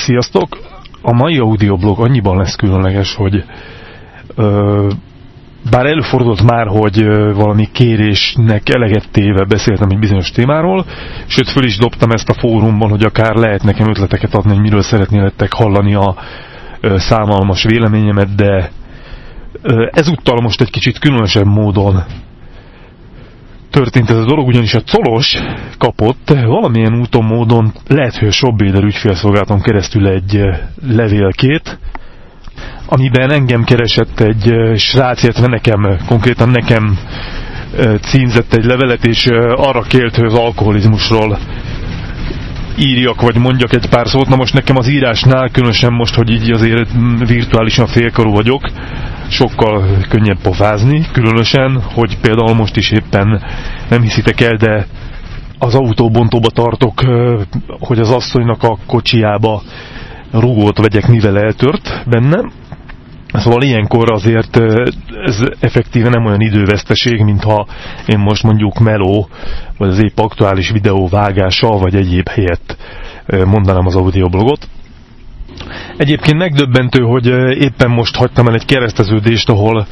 Sziasztok! A mai audioblog annyiban lesz különleges, hogy ö, bár előfordult már, hogy valami kérésnek eleget téve beszéltem egy bizonyos témáról, sőt föl is dobtam ezt a fórumban, hogy akár lehet nekem ötleteket adni, hogy miről szeretnélettek hallani a szállalmas véleményemet, de ezúttal most egy kicsit különösebb módon történt ez a dolog, ugyanis a Colos kapott valamilyen úton, módon, lehet, hogy a Sobbéder ügyfélszolgálaton keresztül egy levélkét, amiben engem keresett egy srác, illetve nekem, konkrétan nekem címzett egy levelet, és arra kért, hogy az alkoholizmusról írjak, vagy mondjak egy pár szót. Na most nekem az írásnál, különösen most, hogy így azért virtuálisan félkarú vagyok, sokkal könnyebb pofázni, különösen, hogy például most is éppen nem hiszitek el, de az autóbontóba tartok, hogy az asszonynak a kocsiába rugót vegyek, mivel eltört bennem. Szóval ilyenkor azért ez effektíve nem olyan időveszteség, mintha én most mondjuk meló, vagy az épp aktuális videó vágása, vagy egyéb helyett mondanám az audioblogot. Egyébként megdöbbentő, hogy éppen most hagytam el egy kereszteződést, ahol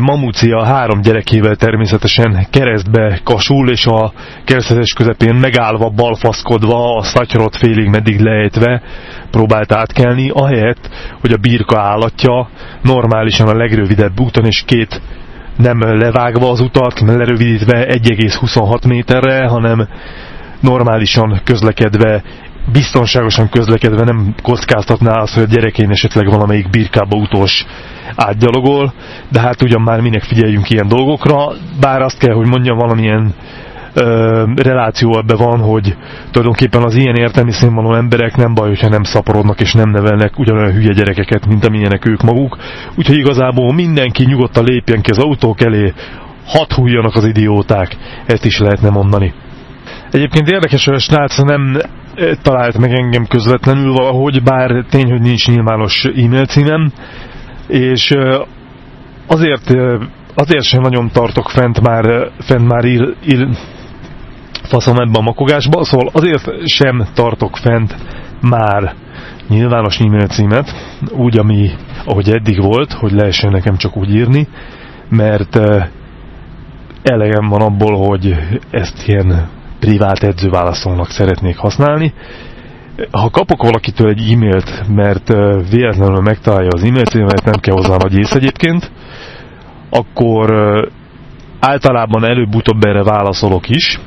Mamúcia három gyerekével természetesen keresztbe kasul, és a keresztezés közepén megállva, balfaszkodva, a szatyrot félig meddig lejtve próbált átkelni, ahelyett, hogy a birka állatja normálisan a legrövidebb úton, és két nem levágva az utat, lerövidítve 1,26 méterre, hanem normálisan közlekedve biztonságosan közlekedve nem kockáztatná az, hogy a gyerekén esetleg valamelyik birkába utós átgyalogol, de hát ugyan már minek figyeljünk ilyen dolgokra, bár azt kell, hogy mondjam, valamilyen ö, reláció ebbe van, hogy tulajdonképpen az ilyen értelmi színvonalú emberek nem baj, hogyha nem szaporodnak és nem nevelnek ugyanolyan hülye gyerekeket, mint amilyenek ők maguk. Úgyhogy igazából mindenki nyugodtan lépjen ki az autók elé, hat hújjanak az idióták, ezt is lehetne mondani. Egyébként érdekes, hogy a srác nem talált meg engem közvetlenül valahogy, bár tény, hogy nincs nyilvános e-mail címem, és azért, azért sem nagyon tartok fent már, fent már ír, ír, faszom ebben a makogásba, szóval azért sem tartok fent már nyilvános e-mail címet, úgy, ami, ahogy eddig volt, hogy lehessen nekem csak úgy írni, mert elegem van abból, hogy ezt ilyen privát edzőválaszolnak szeretnék használni. Ha kapok valakitől egy e-mailt, mert véletlenül megtalálja az e-mailt címet, nem kell hozzá nagy ész egyébként, akkor általában előbb-utóbb erre válaszolok is,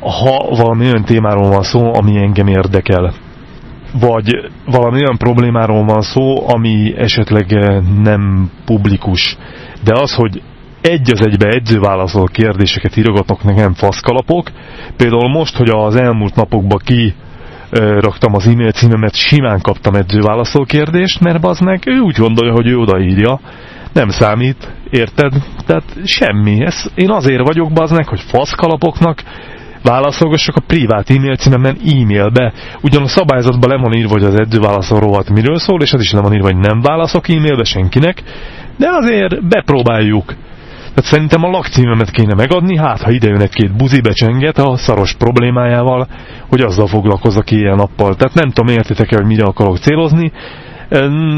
ha valami olyan témáról van szó, ami engem érdekel. Vagy valami olyan problémáról van szó, ami esetleg nem publikus. De az, hogy egy az egybe edzőválaszol kérdéseket írogatnak nekem faszkalapok. Például most, hogy az elmúlt napokban ki raktam az e-mail címemet, simán kaptam edzőválaszol kérdést, mert az meg ő úgy gondolja, hogy ő odaírja. Nem számít, érted? Tehát semmi. Ez, én azért vagyok baznek, hogy faszkalapoknak válaszolgassak a privát e-mail címemen e-mailbe. Ugyan a szabályzatban le van írva, hogy az edzőválaszol rovat miről szól, és az is le van írva, hogy nem válaszok e-mailbe senkinek, de azért bepróbáljuk. Tehát szerintem a lakcímemet kéne megadni, hát ha ide jön egy-két buzi becsenget a szaros problémájával, hogy azzal foglalkozzak ilyen nappal. Tehát nem tudom, értitek el, hogy mire akarok célozni.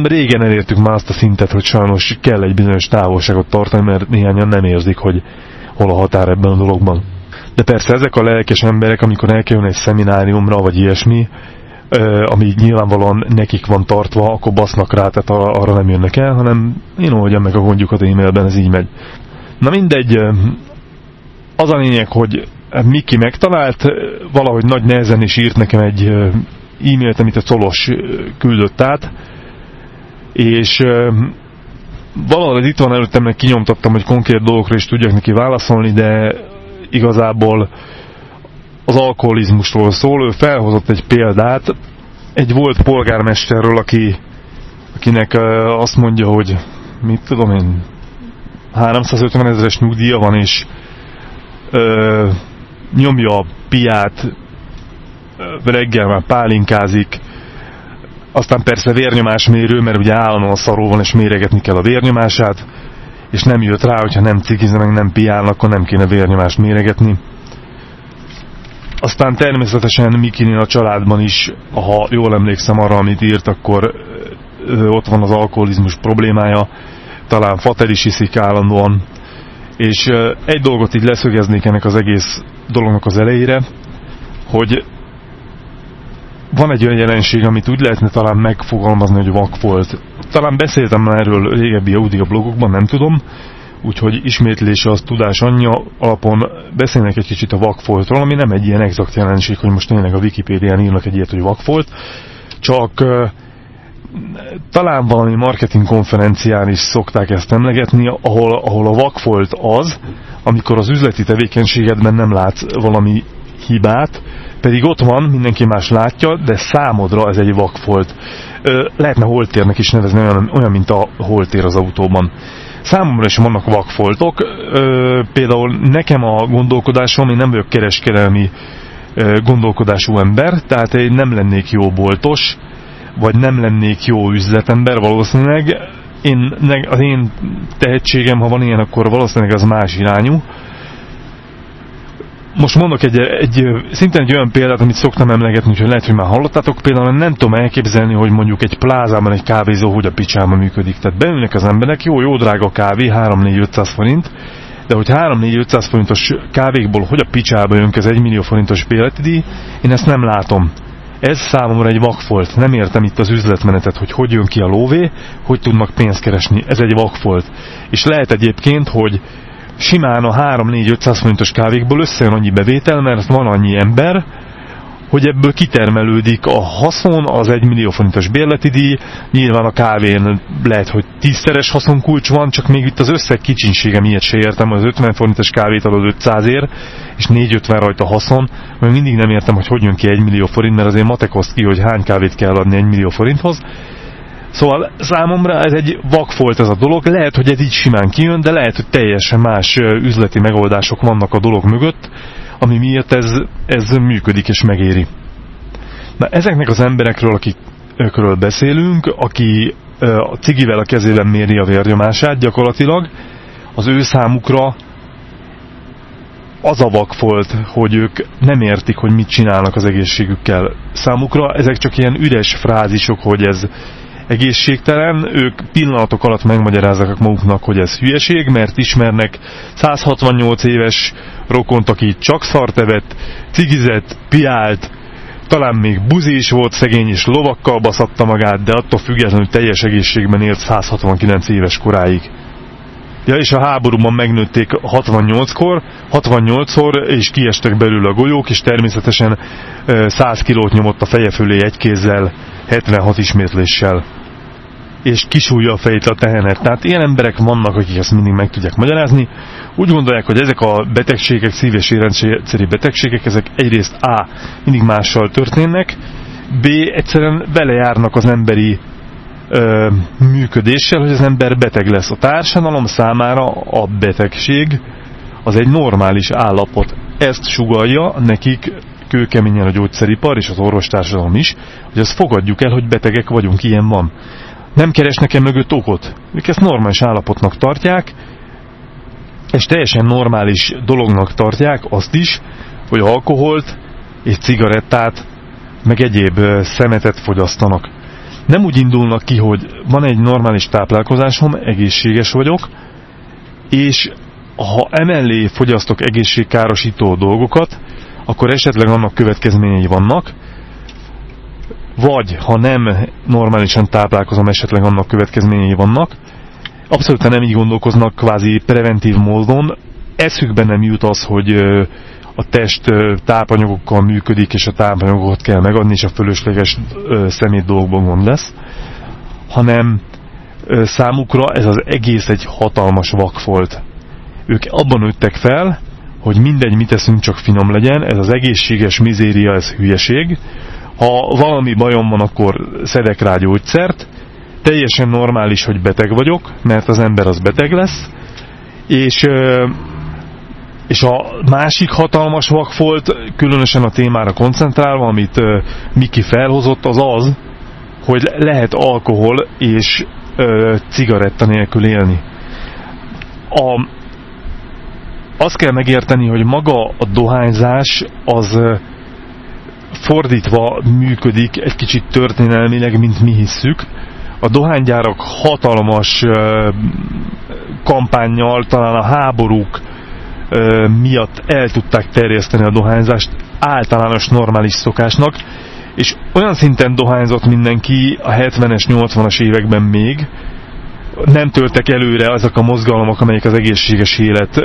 Régen elértük már azt a szintet, hogy sajnos kell egy bizonyos távolságot tartani, mert néhányan nem érzik, hogy hol a határ ebben a dologban. De persze ezek a lelkes emberek, amikor elkerülnek egy szemináriumra, vagy ilyesmi, ami nyilvánvalóan nekik van tartva, akkor basznak rá, tehát arra nem jönnek el, hanem én oldjam meg a gondjukat e-mailben, ez így megy. Na mindegy, az a lényeg, hogy Miki megtalált, valahogy nagy nehezen is írt nekem egy e-mailt, amit a Colos küldött át, és valahol itt van előttem, meg kinyomtattam, hogy konkrét dolgokra is tudjak neki válaszolni, de igazából az alkoholizmusról szól. Ő felhozott egy példát, egy volt polgármesterről, aki, akinek azt mondja, hogy mit tudom én, 350 ezeres nyugdíja van, és ö, nyomja a piát, reggel már pálinkázik, aztán persze vérnyomásmérő, mert ugye állandóan szaró van, és méregetni kell a vérnyomását, és nem jött rá, hogyha nem cikizne, meg nem piál, akkor nem kéne vérnyomást méregetni. aztán természetesen Mikinél a családban is, ha jól emlékszem arra, amit írt, akkor ott van az alkoholizmus problémája, talán Fater is iszik állandóan, és egy dolgot így leszögeznék ennek az egész dolognak az elejére, hogy van egy olyan jelenség, amit úgy lehetne talán megfogalmazni, hogy vak volt. Talán beszéltem már erről régebbi audio blogokban, nem tudom, úgyhogy ismétlése az tudás anyja alapon beszélnek egy kicsit a vakfoltról, ami nem egy ilyen exakt jelenség, hogy most tényleg a Wikipédián írnak egy ilyet, hogy vakfolt, csak talán valami marketing konferencián is szokták ezt emlegetni, ahol, ahol a vakfolt az, amikor az üzleti tevékenységedben nem látsz valami hibát, pedig ott van, mindenki más látja, de számodra ez egy vakfolt. Lehetne holtérnek is nevezni, olyan, olyan mint a holtér az autóban. Számomra is vannak vakfoltok, például nekem a gondolkodásom, én nem vagyok kereskedelmi gondolkodású ember, tehát én nem lennék jó boltos, vagy nem lennék jó üzletember valószínűleg. Én, az én tehetségem, ha van ilyen, akkor valószínűleg az más irányú. Most mondok egy, egy szintén egy olyan példát, amit szoktam emlegetni, hogy lehet, hogy már hallottátok, például nem tudom elképzelni, hogy mondjuk egy plázában egy kávézó hogy a picsába működik. Tehát beülnek az emberek, jó, jó drága kávé, 3-4-500 forint, de hogy 3-4-500 forintos kávékból hogy a picsába jön ez 1 millió forintos bérleti díj, én ezt nem látom. Ez számomra egy vakfolt. Nem értem itt az üzletmenetet, hogy hogy jön ki a lóvé, hogy tudnak pénzt keresni. Ez egy vakfolt. És lehet egyébként, hogy simán a 3-4-500 forintos kávékból összejön annyi bevétel, mert van annyi ember, hogy ebből kitermelődik a haszon, az 1 millió forintos bérleti díj, nyilván a kávén lehet, hogy tízszeres haszonkulcs van, csak még itt az összeg kicsinsége miért se értem, az 50 forintos kávét adod 500 ér, és 450 rajta haszon, mert mindig nem értem, hogy hogy jön ki 1 millió forint, mert azért matekozt ki, hogy hány kávét kell adni 1 millió forinthoz, Szóval számomra ez egy vakfolt ez a dolog, lehet, hogy ez így simán kijön, de lehet, hogy teljesen más üzleti megoldások vannak a dolog mögött, ami miatt ez, ez működik és megéri. Na ezeknek az emberekről, akikről beszélünk, aki a cigivel a kezében méri a vérnyomását gyakorlatilag, az ő számukra az a vakfolt, hogy ők nem értik, hogy mit csinálnak az egészségükkel. Számukra ezek csak ilyen üres frázisok, hogy ez egészségtelen, ők pillanatok alatt megmagyarázzák maguknak, hogy ez hülyeség, mert ismernek 168 éves rokont, aki csak szart evett, cigizett, piált, talán még buzi is volt szegény, és lovakkal baszatta magát, de attól függetlenül teljes egészségben élt 169 éves koráig. Ja, és a háborúban megnőtték 68-kor, 68-szor, és kiestek belőle a golyók, és természetesen 100 kilót nyomott a feje fölé egy kézzel, 76 ismétléssel és kisúlja a fejét a tehenet. Tehát ilyen emberek vannak, akik ezt mindig meg tudják magyarázni. Úgy gondolják, hogy ezek a betegségek, szív- és érrendszeri betegségek, ezek egyrészt A. mindig mással történnek, B. egyszerűen belejárnak az emberi ö, működéssel, hogy az ember beteg lesz. A társadalom számára a betegség az egy normális állapot. Ezt sugalja nekik kőkeményen a gyógyszeripar és az orvostársadalom is, hogy azt fogadjuk el, hogy betegek vagyunk, ilyen van. Nem keresnek -e mögött okot. Ők ezt normális állapotnak tartják, és teljesen normális dolognak tartják azt is, hogy alkoholt és cigarettát, meg egyéb szemetet fogyasztanak. Nem úgy indulnak ki, hogy van egy normális táplálkozásom, egészséges vagyok, és ha emellé fogyasztok egészségkárosító dolgokat, akkor esetleg annak következményei vannak, vagy ha nem normálisan táplálkozom, esetleg annak következményei vannak. Abszolút nem így gondolkoznak kvázi preventív módon. Eszükben nem jut az, hogy a test tápanyagokkal működik, és a tápanyagokat kell megadni, és a fölösleges szemét dolgokban gond lesz, hanem számukra ez az egész egy hatalmas vakfolt. Ők abban nőttek fel, hogy mindegy, mit teszünk, csak finom legyen, ez az egészséges mizéria, ez hülyeség, ha valami bajom van, akkor szedek rá gyógyszert, teljesen normális, hogy beteg vagyok, mert az ember az beteg lesz, és, és a másik hatalmas vakfolt, különösen a témára koncentrálva, amit Miki felhozott, az az, hogy lehet alkohol és cigaretta nélkül élni. A azt kell megérteni, hogy maga a dohányzás az fordítva működik egy kicsit történelmileg, mint mi hisszük. A dohánygyárak hatalmas kampányjal, talán a háborúk miatt el tudták terjeszteni a dohányzást általános normális szokásnak, és olyan szinten dohányzott mindenki a 70-es, 80-as években még, nem töltek előre azok a mozgalmak, amelyek az egészséges élet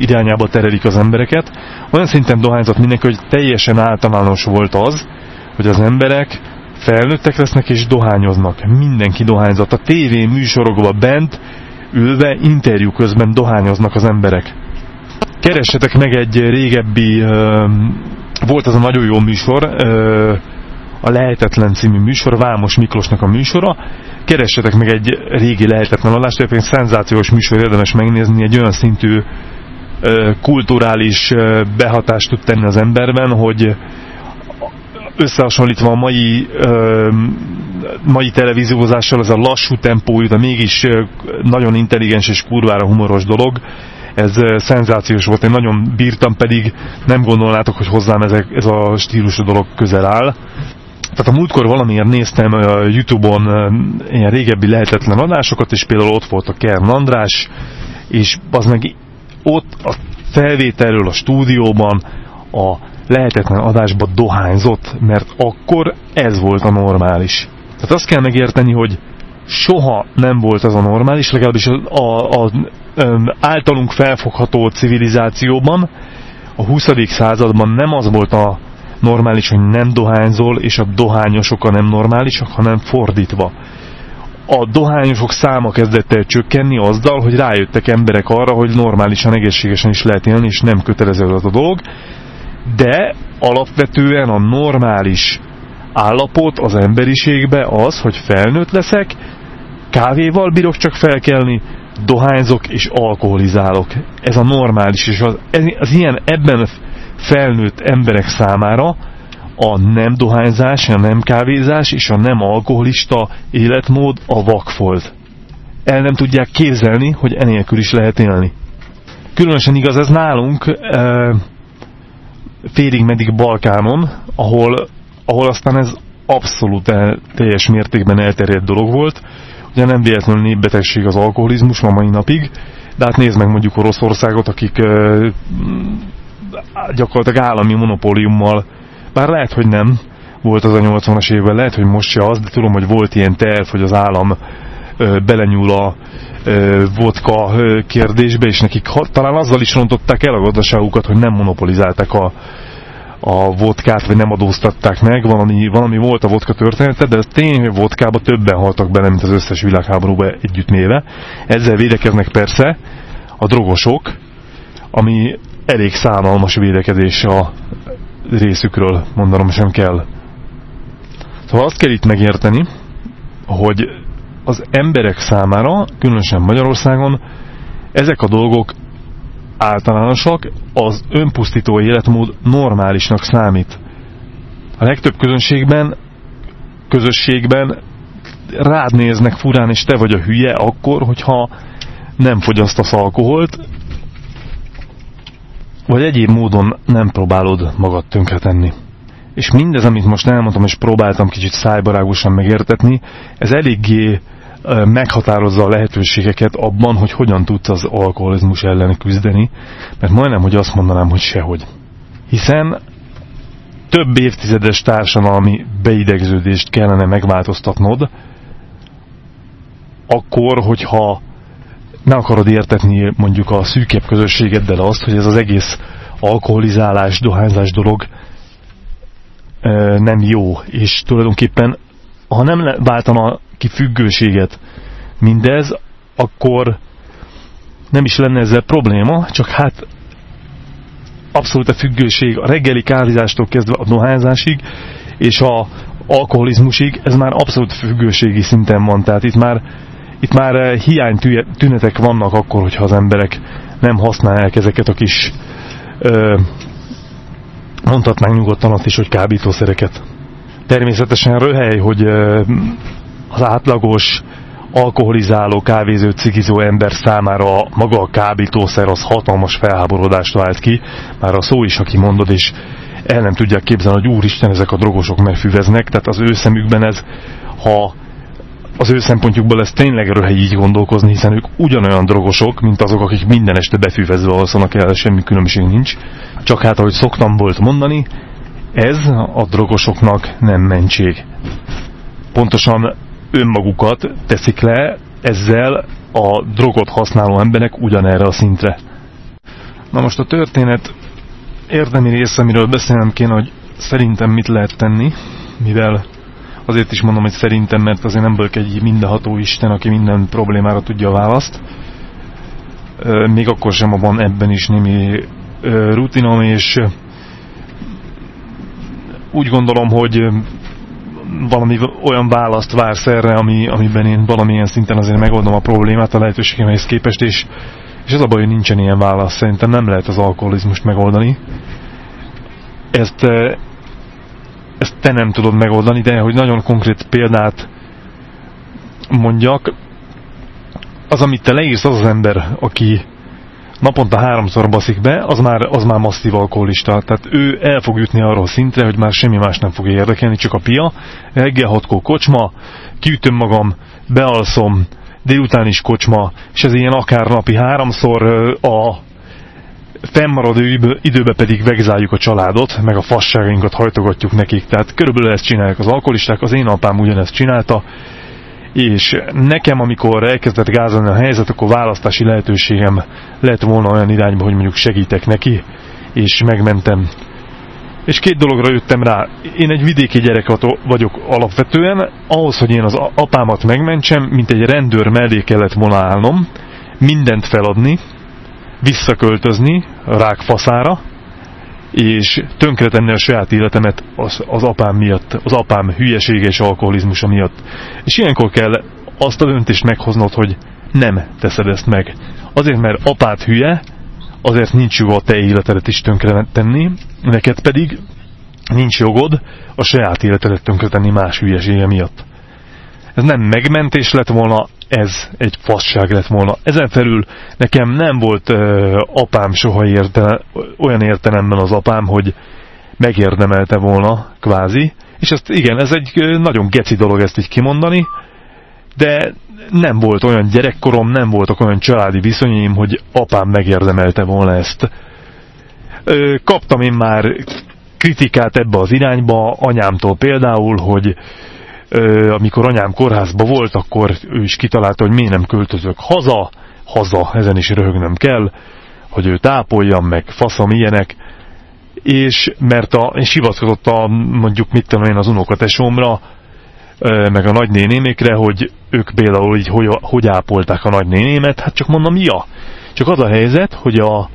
irányába terelik az embereket. Olyan szinten dohányzott mindenki, hogy teljesen általános volt az, hogy az emberek felnőttek lesznek és dohányoznak. Mindenki dohányzott. A tévé műsorokban bent ülve interjú közben dohányoznak az emberek. Keressetek meg egy régebbi, volt az a nagyon jó műsor, a Lehetetlen című műsor, Vámos Miklósnak a műsora. Keressetek meg egy régi lehetetlen adást, egy szenzációs műsor érdemes megnézni, egy olyan szintű kulturális behatást tud tenni az emberben, hogy összehasonlítva a mai, mai televíziózással, ez a lassú tempójú, de mégis nagyon intelligens és kurvára humoros dolog, ez szenzációs volt, én nagyon bírtam, pedig nem gondolnátok, hogy hozzám ezek, ez a stílusú dolog közel áll. Tehát a múltkor valamiért néztem Youtube-on ilyen régebbi lehetetlen adásokat, és például ott volt a Kern András, és az meg ott a felvételről a stúdióban a lehetetlen adásba dohányzott, mert akkor ez volt a normális. Tehát azt kell megérteni, hogy soha nem volt az a normális, legalábbis a, a, a, a általunk felfogható civilizációban, a 20. században nem az volt a normális, hogy nem dohányzol, és a dohányosok a nem normálisak, hanem fordítva. A dohányosok száma kezdett el csökkenni azzal, hogy rájöttek emberek arra, hogy normálisan, egészségesen is lehet élni, és nem kötelező az a dolog, de alapvetően a normális állapot az emberiségbe az, hogy felnőtt leszek, kávéval bírok csak felkelni, dohányzok és alkoholizálok. Ez a normális, és az, az ilyen ebben felnőtt emberek számára a nem dohányzás, a nem kávézás és a nem alkoholista életmód a vakfolt. El nem tudják képzelni, hogy enélkül is lehet élni. Különösen igaz ez nálunk e, félig meddig Balkánon, ahol, ahol aztán ez abszolút el, teljes mértékben elterjedt dolog volt. Ugye nem véletlenül népbetegség az alkoholizmus ma mai napig, de hát nézd meg mondjuk Oroszországot, akik e, gyakorlatilag állami monopóliummal, bár lehet, hogy nem volt az a 80-as évben, lehet, hogy most se az, de tudom, hogy volt ilyen terv, hogy az állam ö, belenyúl a ö, vodka ö, kérdésbe, és nekik ha, talán azzal is rontották el a gazdaságukat, hogy nem monopolizálták a, a vodkát, vagy nem adóztatták meg, valami, valami volt a vodka története, de tény, hogy vodkába többen haltak bele, mint az összes világháborúba együttméve. Ezzel védekeznek persze a drogosok, ami elég szánalmas védekezés a részükről, mondanom sem kell. Szóval azt kell itt megérteni, hogy az emberek számára, különösen Magyarországon, ezek a dolgok általánosak, az önpusztító életmód normálisnak számít. A legtöbb közönségben, közösségben rád néznek furán, és te vagy a hülye akkor, hogyha nem fogyasztasz alkoholt, vagy egyéb módon nem próbálod magad tönkretenni. És mindez, amit most elmondtam, és próbáltam kicsit szájbarágosan megértetni, ez eléggé meghatározza a lehetőségeket abban, hogy hogyan tudsz az alkoholizmus ellen küzdeni, mert majdnem, hogy azt mondanám, hogy sehogy. Hiszen több évtizedes társadalmi beidegződést kellene megváltoztatnod, akkor, hogyha ne akarod értetni mondjuk a szűkebb közösségeddel azt, hogy ez az egész alkoholizálás, dohányzás dolog nem jó, és tulajdonképpen ha nem váltana ki függőséget mindez, akkor nem is lenne ezzel probléma, csak hát abszolút a függőség a reggeli kávézástól kezdve a dohányzásig, és a alkoholizmusig, ez már abszolút függőségi szinten van, tehát itt már itt már eh, hiány tünetek vannak akkor, hogyha az emberek nem használják ezeket a kis ö, mondhatnánk nyugodtan azt is, hogy kábítószereket. Természetesen röhely, hogy az átlagos alkoholizáló, kávéző, cigizó ember számára maga a kábítószer az hatalmas felháborodást vált ki, már a szó is, aki mondod, és el nem tudják képzelni, hogy úristen, ezek a drogosok megfüveznek, tehát az ő szemükben ez, ha az ő szempontjukból ez tényleg röhely így gondolkozni, hiszen ők ugyanolyan drogosok, mint azok, akik minden este befüvezve alszanak el, semmi különbség nincs. Csak hát, ahogy szoktam volt mondani, ez a drogosoknak nem mentség. Pontosan önmagukat teszik le ezzel a drogot használó emberek ugyanerre a szintre. Na most a történet érdemi része, amiről beszélnem kéne, hogy szerintem mit lehet tenni, mivel azért is mondom, hogy szerintem, mert azért nem vagyok egy mindenható Isten, aki minden problémára tudja a választ. Még akkor sem van ebben is némi rutinom, és úgy gondolom, hogy valami olyan választ vársz erre, ami, amiben én valamilyen szinten azért megoldom a problémát a lehetőségemhez képest, és, és ez a baj, hogy nincsen ilyen válasz. Szerintem nem lehet az alkoholizmust megoldani. Ezt, ezt te nem tudod megoldani, de hogy nagyon konkrét példát mondjak, az, amit te leírsz, az az ember, aki naponta háromszor baszik be, az már, az már masszív alkoholista. Tehát ő el fog jutni arra a szintre, hogy már semmi más nem fog érdekelni, csak a pia. Reggel hatkor kocsma, kiütöm magam, bealszom, délután is kocsma, és ez ilyen akár napi háromszor a fennmaradó időben pedig vegzáljuk a családot, meg a fasságainkat hajtogatjuk nekik. Tehát körülbelül ezt csinálják az alkoholisták, az én apám ugyanezt csinálta, és nekem, amikor elkezdett gázolni a helyzet, akkor választási lehetőségem lett volna olyan irányba, hogy mondjuk segítek neki, és megmentem. És két dologra jöttem rá. Én egy vidéki gyerek vagyok alapvetően, ahhoz, hogy én az apámat megmentsem, mint egy rendőr mellé kellett volna állnom, mindent feladni, visszaköltözni rák faszára, és tönkretenni a saját életemet az, az apám miatt, az apám hülyesége és alkoholizmusa miatt. És ilyenkor kell azt a döntést meghoznod, hogy nem teszed ezt meg. Azért, mert apát hülye, azért nincs joga a te életedet is tönkretenni, neked pedig nincs jogod a saját életedet tönkretenni más hülyesége miatt. Ez nem megmentés lett volna, ez egy fasság lett volna. Ezen felül nekem nem volt uh, apám soha érte, olyan értelemben az apám, hogy megérdemelte volna, kvázi. És ezt igen, ez egy nagyon geci dolog ezt így kimondani, de nem volt olyan gyerekkorom, nem voltak olyan családi viszonyaim, hogy apám megérdemelte volna ezt. Kaptam én már kritikát ebbe az irányba, anyámtól például, hogy amikor anyám kórházba volt, akkor ő is kitalálta, hogy miért nem költözök haza, haza, ezen is röhögnöm kell, hogy ő tápoljam, meg faszom ilyenek, és mert a, és hivatkozott a, mondjuk mit tudom én az unokatesómra, meg a nagynénémékre, hogy ők például így hogy, hogy ápolták a nagynénémet, hát csak mondom, ja. Csak az a helyzet, hogy a,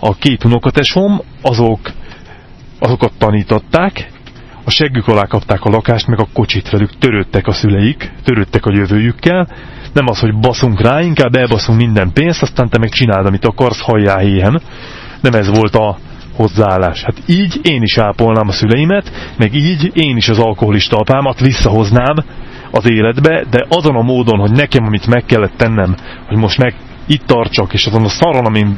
a két unokatesom, azok, azokat tanították, a seggük alá kapták a lakást, meg a kocsit velük, törődtek a szüleik, törődtek a jövőjükkel, nem az, hogy baszunk rá, inkább elbaszunk minden pénzt, aztán te meg csináld, amit akarsz, halljál héhen. Nem ez volt a hozzáállás. Hát így én is ápolnám a szüleimet, meg így én is az alkoholista apámat visszahoznám az életbe, de azon a módon, hogy nekem, amit meg kellett tennem, hogy most meg itt tartsak, és azon a szaron, amin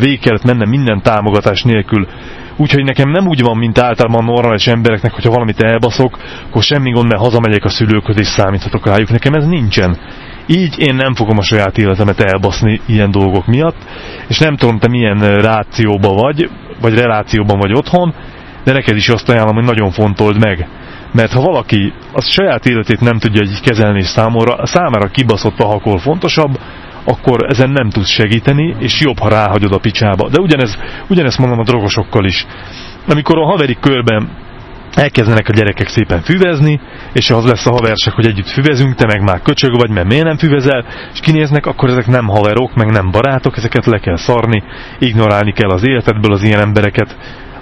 végig kellett mennem minden támogatás nélkül, Úgyhogy nekem nem úgy van, mint általában normális embereknek, hogyha valamit elbaszok, akkor semmi gond, mert hazamegyek a szülőkhöz és számíthatok rájuk. Nekem ez nincsen. Így én nem fogom a saját életemet elbaszni ilyen dolgok miatt, és nem tudom, te milyen rációba vagy, vagy relációban vagy otthon, de neked is azt ajánlom, hogy nagyon fontold meg. Mert ha valaki a saját életét nem tudja így kezelni számomra, számára kibaszott a hakol fontosabb, akkor ezen nem tudsz segíteni, és jobb, ha ráhagyod a picsába. De ugyanez, ugyanezt mondom a drogosokkal is. Amikor a haveri körben elkezdenek a gyerekek szépen füvezni, és az lesz a haversek, hogy együtt füvezünk, te meg már köcsög vagy, mert miért nem füvezel, és kinéznek, akkor ezek nem haverok, meg nem barátok, ezeket le kell szarni, ignorálni kell az életedből az ilyen embereket.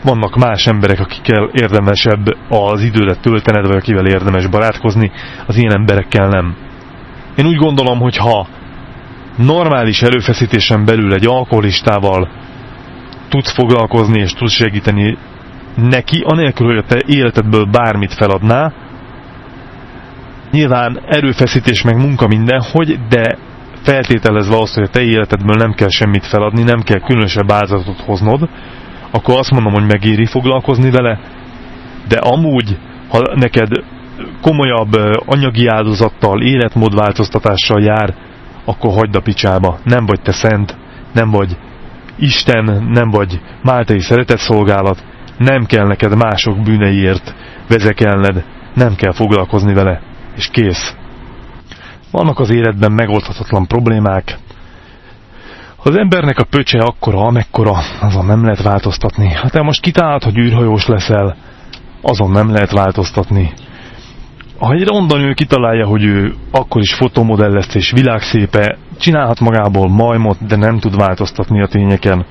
Vannak más emberek, akikkel érdemesebb az idődet töltened, vagy akivel érdemes barátkozni, az ilyen emberekkel nem. Én úgy gondolom, hogy ha normális előfeszítésen belül egy alkoholistával tudsz foglalkozni és tudsz segíteni neki, anélkül, hogy a te életedből bármit feladná, Nyilván erőfeszítés meg munka mindenhogy, de feltételezve azt, hogy a te életedből nem kell semmit feladni, nem kell különösebb áldozatot hoznod, akkor azt mondom, hogy megéri foglalkozni vele, de amúgy, ha neked komolyabb anyagi áldozattal, életmódváltoztatással jár, akkor hagyd a picsába. Nem vagy te szent, nem vagy Isten, nem vagy máltai szeretetszolgálat, nem kell neked mások bűneiért vezekelned, nem kell foglalkozni vele, és kész. Vannak az életben megoldhatatlan problémák. Az embernek a pöcse akkora, amekkora, azon nem lehet változtatni. Ha te most kitalálod, hogy űrhajós leszel, azon nem lehet változtatni. Ha egy rondanyő kitalálja, hogy ő akkor is fotomodell lesz és világszépe, csinálhat magából majmot, de nem tud változtatni a tényeken.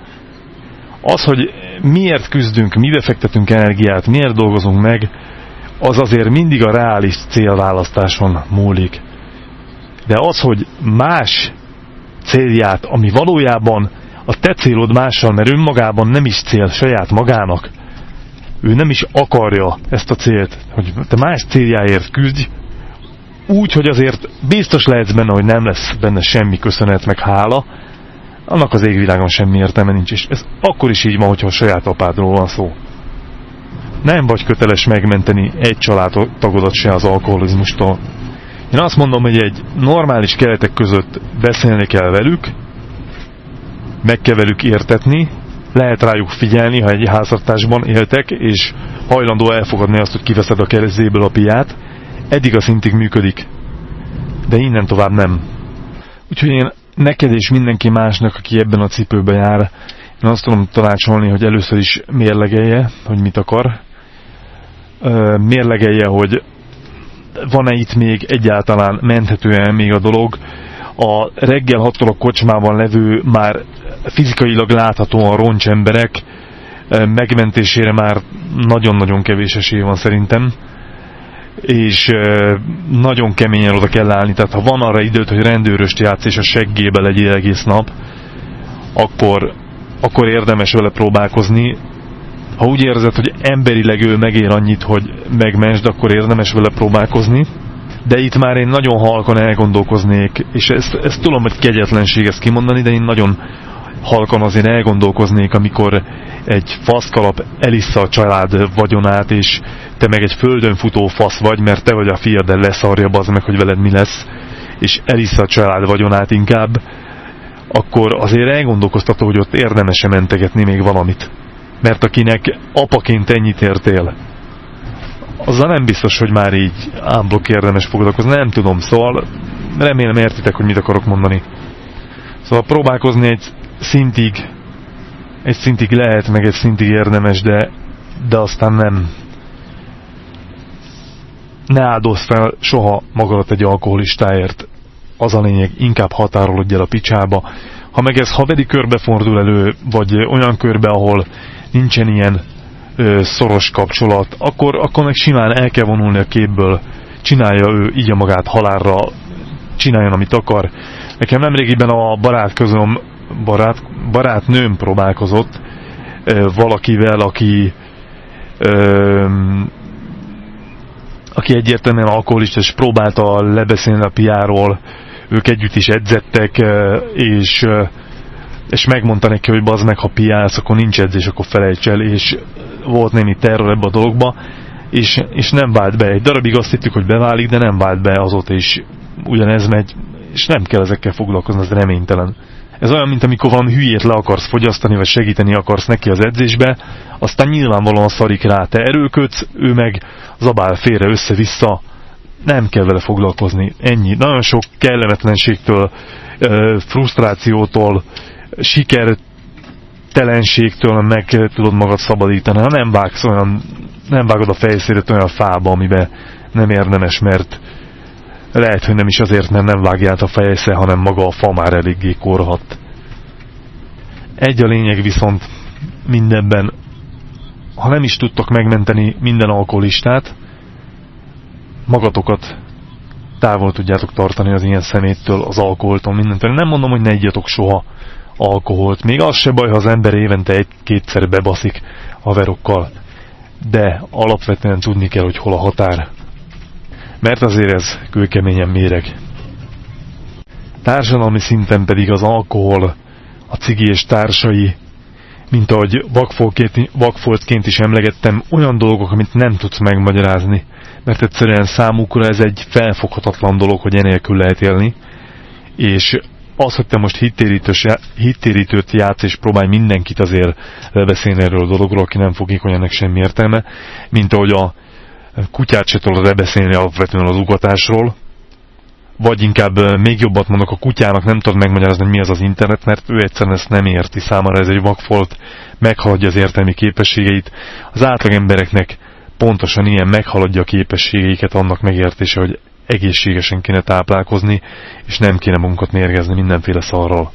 Az, hogy miért küzdünk, mibe fektetünk energiát, miért dolgozunk meg, az azért mindig a reális célválasztáson múlik. De az, hogy más célját, ami valójában a te célod mással, mert önmagában nem is cél saját magának, ő nem is akarja ezt a célt, hogy te más céljáért küzdj, úgy, hogy azért biztos lehetsz benne, hogy nem lesz benne semmi köszönet meg hála, annak az égvilágon semmi értelme nincs, és ez akkor is így van, hogyha a saját apádról van szó. Nem vagy köteles megmenteni egy családtagodat se az alkoholizmustól. Én azt mondom, hogy egy normális keretek között beszélni kell velük, meg kell velük értetni, lehet rájuk figyelni, ha egy háztartásban éltek, és hajlandó elfogadni azt, hogy kiveszed a keresztéből a piát, eddig a szintig működik, de innen tovább nem. Úgyhogy én neked és mindenki másnak, aki ebben a cipőben jár, én azt tudom tanácsolni, hogy először is mérlegelje, hogy mit akar. Mérlegelje, hogy van-e itt még egyáltalán menthető-e még a dolog. A reggel 6 a kocsmában levő már fizikailag láthatóan roncs emberek megmentésére már nagyon-nagyon kevés esély van szerintem és nagyon keményen oda kell állni, tehát ha van arra időt, hogy rendőröst játsz és a seggébe legyél egész nap, akkor, akkor érdemes vele próbálkozni. Ha úgy érzed, hogy emberileg ő megér annyit, hogy megmensd, akkor érdemes vele próbálkozni. De itt már én nagyon halkan elgondolkoznék, és ezt, ezt tudom, hogy kegyetlenség ezt kimondani, de én nagyon halkan azért elgondolkoznék, amikor egy faszkalap elissza a család vagyonát, és te meg egy földön futó fasz vagy, mert te vagy a fiad, de leszarja az meg, hogy veled mi lesz, és elissza a család vagyonát inkább, akkor azért elgondolkoztató, hogy ott érdemese mentegetni még valamit. Mert akinek apaként ennyit értél, azzal nem biztos, hogy már így ámblok érdemes foglalkozni, nem tudom, szóval remélem értitek, hogy mit akarok mondani. Szóval próbálkozni egy szintig, egy szintig lehet, meg egy szintig érdemes, de, de aztán nem. Ne áldozz fel soha magadat egy alkoholistáért. Az a lényeg, inkább határolodj el a picsába. Ha meg ez haveri körbe fordul elő, vagy olyan körbe, ahol nincsen ilyen ö, szoros kapcsolat, akkor, akkor meg simán el kell vonulni a képből. Csinálja ő így a magát halálra, csináljon, amit akar. Nekem nemrégiben a barát közöm barát, barátnőm próbálkozott valakivel, aki aki egyértelműen alkoholista, és próbálta lebeszélni a piáról, ők együtt is edzettek, és, és megmondta neki, hogy bazd meg, ha piálsz, akkor nincs edzés, akkor felejts el, és volt némi terror ebbe a dologba, és, és nem vált be. Egy darabig azt hittük, hogy beválik, de nem vált be azóta is ugyanez megy, és nem kell ezekkel foglalkozni, ez reménytelen. Ez olyan, mint amikor valami hülyét le akarsz fogyasztani, vagy segíteni akarsz neki az edzésbe, aztán nyilvánvalóan szarik rá, te erőködsz, ő meg zabál félre össze-vissza, nem kell vele foglalkozni, ennyi. Nagyon sok kellemetlenségtől, frusztrációtól, sikertelenségtől meg tudod magad szabadítani, ha nem vágsz olyan, nem vágod a fejszéret olyan fába, amiben nem érdemes, mert lehet, hogy nem is azért, mert nem vágját a fejsze, hanem maga a fa már eléggé korhat. Egy a lényeg viszont mindenben, ha nem is tudtok megmenteni minden alkoholistát, magatokat távol tudjátok tartani az ilyen szeméttől, az alkoholtól, mindentől. Nem mondom, hogy ne igyatok soha alkoholt. Még az se baj, ha az ember évente egy-kétszer bebaszik haverokkal. De alapvetően tudni kell, hogy hol a határ mert azért ez kőkeményen méreg. Társadalmi szinten pedig az alkohol, a cigi és társai, mint ahogy vakfoltként is emlegettem, olyan dolgok, amit nem tudsz megmagyarázni, mert egyszerűen számukra ez egy felfoghatatlan dolog, hogy enélkül lehet élni, és az, hogy te most hittérítőt játsz és próbálj mindenkit azért lebeszélni erről a dologról, aki nem fogékony, ennek semmi értelme, mint ahogy a kutyát se tudod lebeszélni alapvetően az ugatásról, vagy inkább még jobbat mondok, a kutyának nem tudod megmagyarázni, hogy mi az az internet, mert ő egyszerűen ezt nem érti, számára ez egy vakfolt, meghaladja az értelmi képességeit. Az átlag embereknek pontosan ilyen meghaladja a képességeiket annak megértése, hogy egészségesen kéne táplálkozni, és nem kéne munkat mérgezni mindenféle szarral.